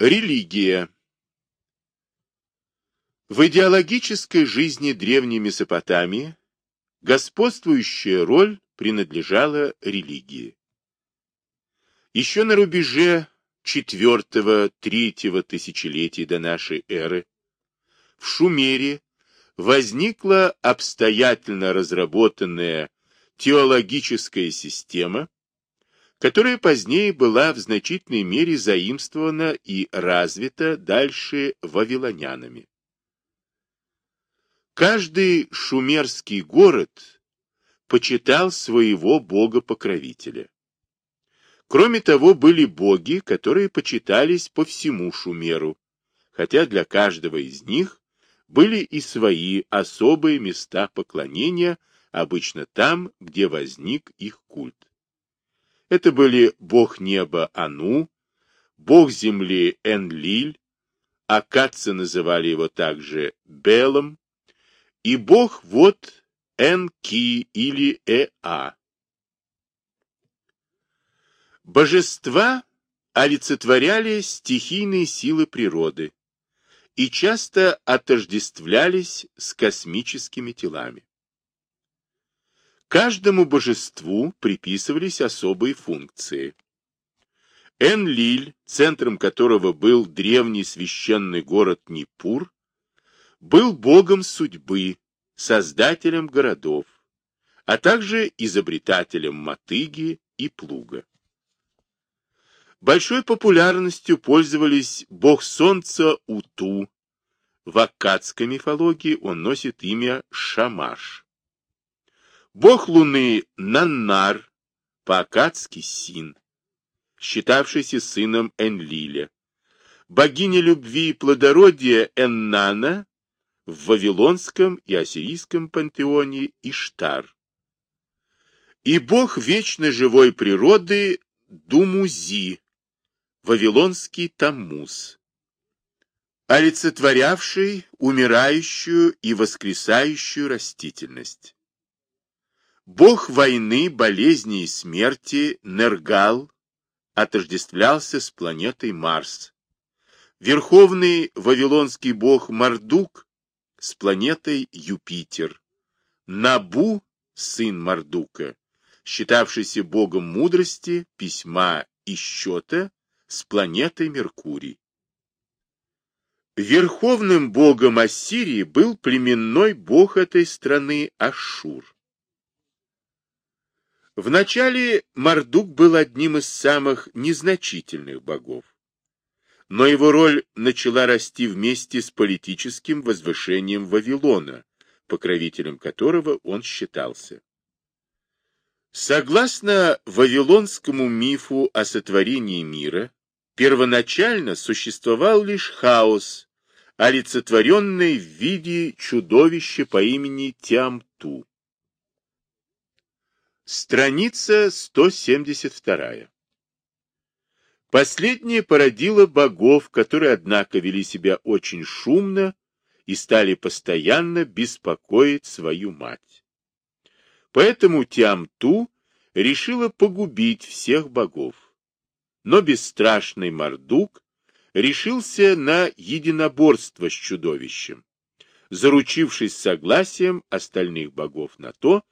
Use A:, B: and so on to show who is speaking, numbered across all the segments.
A: Религия В идеологической жизни древней Месопотамии господствующая роль принадлежала религии. Еще на рубеже IV-III тысячелетий до нашей эры в Шумере возникла обстоятельно разработанная теологическая система, которая позднее была в значительной мере заимствована и развита дальше вавилонянами. Каждый шумерский город почитал своего бога-покровителя. Кроме того, были боги, которые почитались по всему Шумеру, хотя для каждого из них были и свои особые места поклонения, обычно там, где возник их культ. Это были бог неба Ану, бог земли Энлиль, акадцы называли его также Белом, и бог вод Энки или Эа. Божества олицетворяли стихийные силы природы и часто отождествлялись с космическими телами. Каждому божеству приписывались особые функции. Энлиль, центром которого был древний священный город Нипур, был богом судьбы, создателем городов, а также изобретателем мотыги и плуга. Большой популярностью пользовались бог солнца Уту. В аккадской мифологии он носит имя Шамаш. Бог Луны Наннар, по-акадски Син, считавшийся сыном Энлиля. Богиня любви и плодородия Эннана в Вавилонском и Ассирийском пантеоне Иштар. И бог вечно живой природы Думузи, Вавилонский Таммуз, олицетворявший умирающую и воскресающую растительность. Бог войны, болезни и смерти Нергал отождествлялся с планетой Марс. Верховный вавилонский бог Мардук с планетой Юпитер. Набу, сын Мардука, считавшийся богом мудрости, письма и счета, с планетой Меркурий. Верховным богом Ассирии был племенной бог этой страны Ашур. Вначале Мардук был одним из самых незначительных богов, но его роль начала расти вместе с политическим возвышением Вавилона, покровителем которого он считался. Согласно вавилонскому мифу о сотворении мира, первоначально существовал лишь хаос, олицетворенный в виде чудовища по имени Тиамту. Страница 172. Последнее породило богов, которые, однако, вели себя очень шумно и стали постоянно беспокоить свою мать. Поэтому Тиамту решила погубить всех богов. Но бесстрашный Мардук решился на единоборство с чудовищем, заручившись согласием остальных богов на то,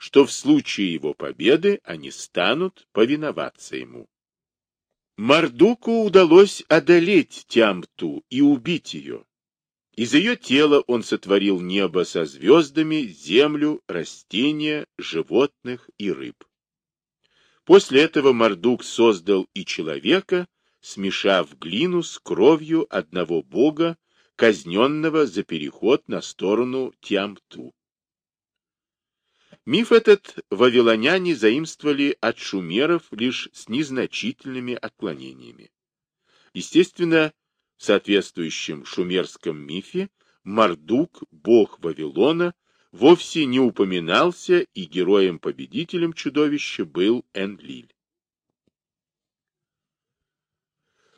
A: что в случае его победы они станут повиноваться ему. Мардуку удалось одолеть Тямту и убить ее. Из ее тела он сотворил небо со звездами, землю, растения, животных и рыб. После этого Мардук создал и человека, смешав глину с кровью одного бога, казненного за переход на сторону Тямту. Миф этот вавилоняне заимствовали от шумеров лишь с незначительными отклонениями. Естественно, в соответствующем шумерском мифе Мардук, бог Вавилона, вовсе не упоминался, и героем-победителем чудовища был Энлиль.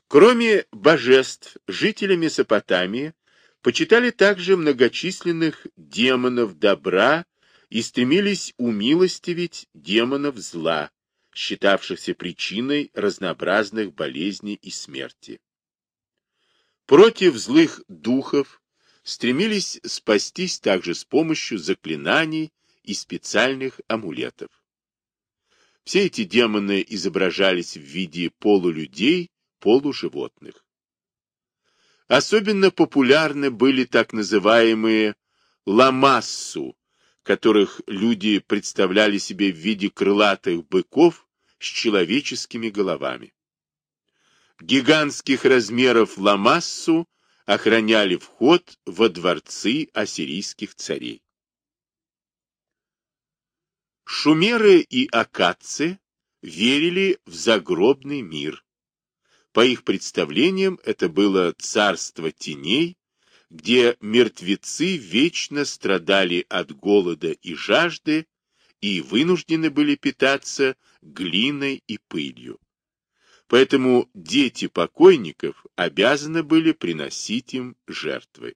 A: Кроме божеств, жители Месопотамии почитали также многочисленных демонов добра и стремились умилостивить демонов зла, считавшихся причиной разнообразных болезней и смерти. Против злых духов стремились спастись также с помощью заклинаний и специальных амулетов. Все эти демоны изображались в виде полулюдей, полуживотных. Особенно популярны были так называемые ламассу, которых люди представляли себе в виде крылатых быков с человеческими головами. Гигантских размеров ламассу охраняли вход во дворцы ассирийских царей. Шумеры и акадцы верили в загробный мир. По их представлениям это было царство теней, где мертвецы вечно страдали от голода и жажды и вынуждены были питаться глиной и пылью. Поэтому дети покойников обязаны были приносить им жертвы.